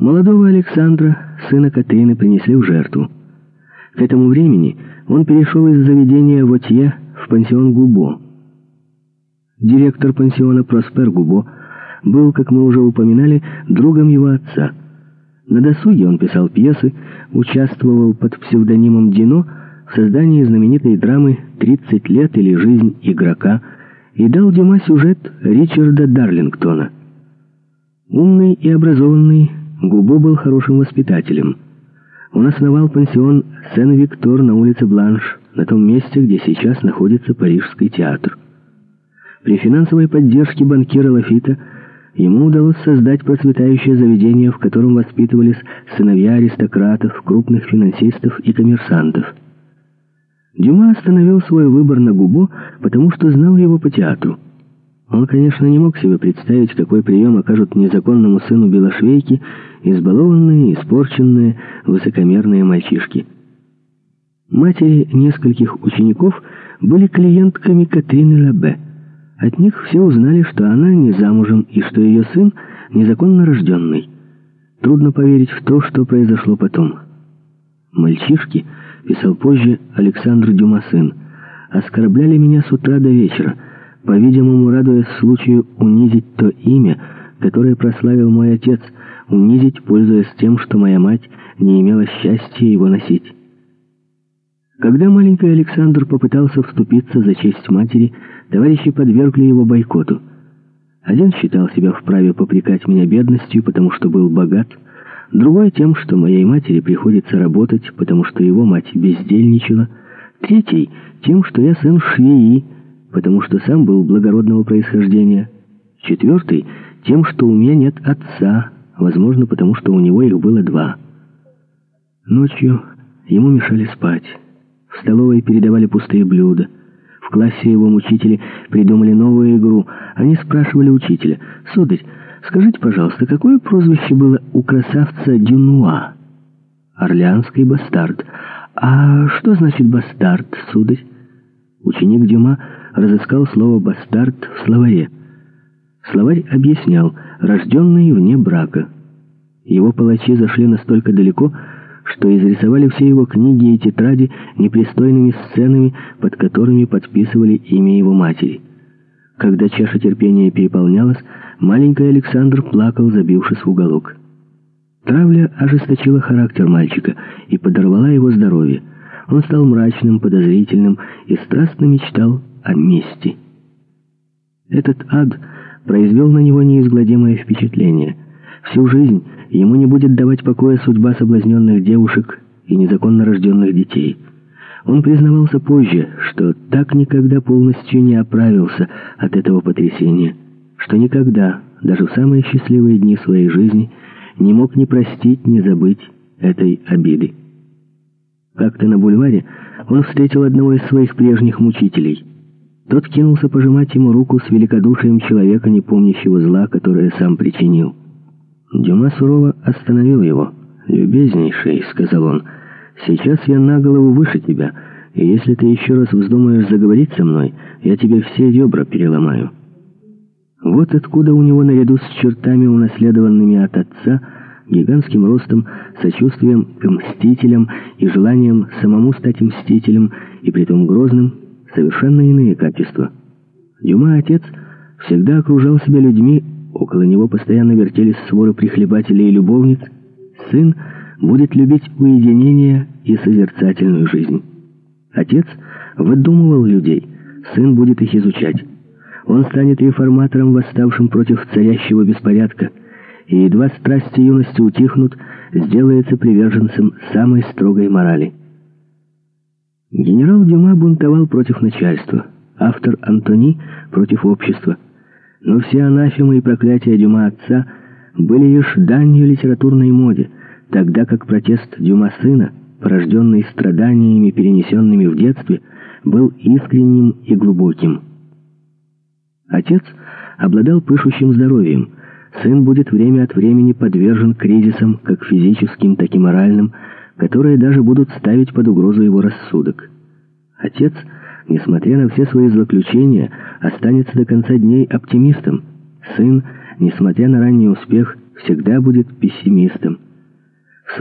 Молодого Александра, сына Катрины, принесли в жертву. К этому времени он перешел из заведения Вотье в пансион Губо. Директор пансиона Проспер Губо был, как мы уже упоминали, другом его отца. На досуге он писал пьесы, участвовал под псевдонимом Дино в создании знаменитой драмы «30 лет или жизнь игрока» и дал Дюма сюжет Ричарда Дарлингтона. Умный и образованный, Губо был хорошим воспитателем. Он основал пансион Сен-Виктор на улице Бланш, на том месте, где сейчас находится Парижский театр. При финансовой поддержке банкира Лафита ему удалось создать процветающее заведение, в котором воспитывались сыновья аристократов, крупных финансистов и коммерсантов. Дюма остановил свой выбор на Губо, потому что знал его по театру. Он, конечно, не мог себе представить, какой прием окажут незаконному сыну Белошвейки избалованные, испорченные, высокомерные мальчишки. Матери нескольких учеников были клиентками Катрины Лабе. От них все узнали, что она не замужем и что ее сын незаконно рожденный. Трудно поверить в то, что произошло потом. Мальчишки, писал позже Александр Дюма сын, оскорбляли меня с утра до вечера, по-видимому, радуясь случаю унизить то имя, которое прославил мой отец, унизить, пользуясь тем, что моя мать не имела счастья его носить. Когда маленький Александр попытался вступиться за честь матери, товарищи подвергли его бойкоту. Один считал себя вправе попрекать меня бедностью, потому что был богат, другой тем, что моей матери приходится работать, потому что его мать бездельничала, третий тем, что я сын швеи, потому что сам был благородного происхождения, четвертый тем, что у меня нет отца, возможно, потому что у него их было два. Ночью ему мешали спать. В столовой передавали пустые блюда. В классе его мучители придумали новую игру. Они спрашивали учителя, «Сударь, скажите, пожалуйста, какое прозвище было у красавца Дюнуа?» «Орлеанский бастард». «А что значит бастард, сударь?» Ученик Дюма разыскал слово «бастард» в словаре. Словарь объяснял «рожденный вне брака». Его палачи зашли настолько далеко, что изрисовали все его книги и тетради непристойными сценами, под которыми подписывали имя его матери. Когда чаша терпения переполнялась, маленький Александр плакал, забившись в уголок. Травля ожесточила характер мальчика и подорвала его здоровье. Он стал мрачным, подозрительным и страстно мечтал о мести. Этот ад произвел на него неизгладимое впечатление. Всю жизнь ему не будет давать покоя судьба соблазненных девушек и незаконно рожденных детей. Он признавался позже, что так никогда полностью не оправился от этого потрясения, что никогда, даже в самые счастливые дни своей жизни, не мог ни простить, ни забыть этой обиды. Как-то на бульваре он встретил одного из своих прежних мучителей. Тот кинулся пожимать ему руку с великодушием человека, не помнящего зла, которое сам причинил. Дюма сурово остановил его. «Любезнейший», — сказал он, — «сейчас я на голову выше тебя, и если ты еще раз вздумаешь заговорить со мной, я тебе все ребра переломаю». Вот откуда у него наряду с чертами, унаследованными от отца, гигантским ростом, сочувствием к мстителям и желанием самому стать мстителем, и притом грозным, совершенно иные качества. Дюма, отец, всегда окружал себя людьми, около него постоянно вертелись своры прихлебателей и любовниц, сын будет любить уединение и созерцательную жизнь. Отец выдумывал людей, сын будет их изучать. Он станет реформатором, восставшим против царящего беспорядка, и едва страсти юности утихнут, сделается приверженцем самой строгой морали. Генерал Дюма бунтовал против начальства, автор Антони против общества, но все анафемы и проклятия Дюма отца были лишь данью литературной моде, тогда как протест Дюма сына, порожденный страданиями, перенесенными в детстве, был искренним и глубоким. Отец обладал пышущим здоровьем, сын будет время от времени подвержен кризисам, как физическим, так и моральным, которые даже будут ставить под угрозу его рассудок. Отец — несмотря на все свои злоключения, останется до конца дней оптимистом. Сын, несмотря на ранний успех, всегда будет пессимистом.